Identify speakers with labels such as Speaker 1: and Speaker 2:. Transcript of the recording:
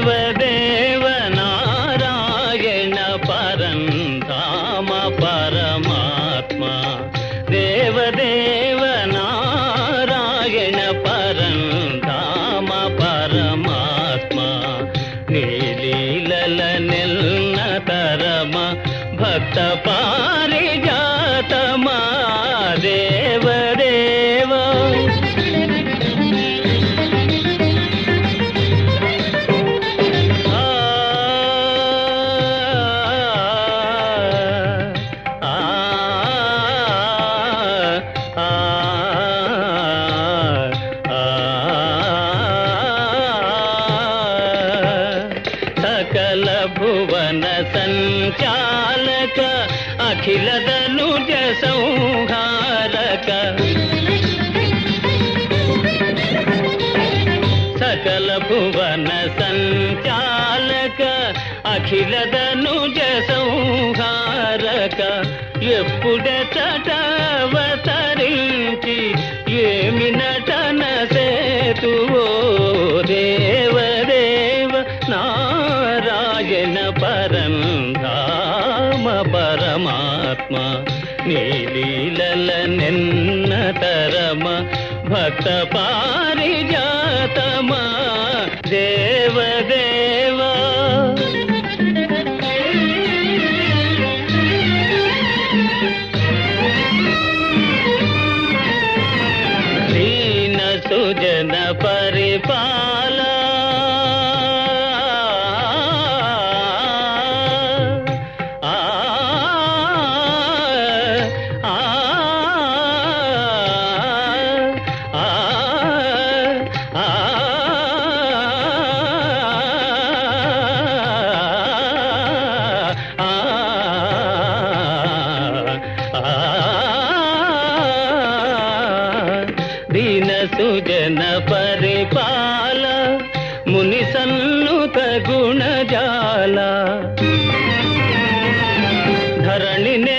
Speaker 1: దేవదేవ నారాయణ పరంధామ పరమాత్మ. దేవదేవ నారాయణ పరంధామ పరమాత్మ. నీలీల నిల్న తరమ భక్త పారిజాతమా. దేవ సకల భువన సంచాలక అఖిలదనుజ సంహారక సకల భువన సంచాలక అఖిలదనుజ సంహారక ఎప్పుడ తటవత పరంధామ పరమాత్మ నీలీలల నిన్న తరమ భక్త పారిజాతమా దేవదేవా. దీన సుజన పరిపాల నాడు జన పరిపాల ముని సన్నుత గుణజాల ధరణి నే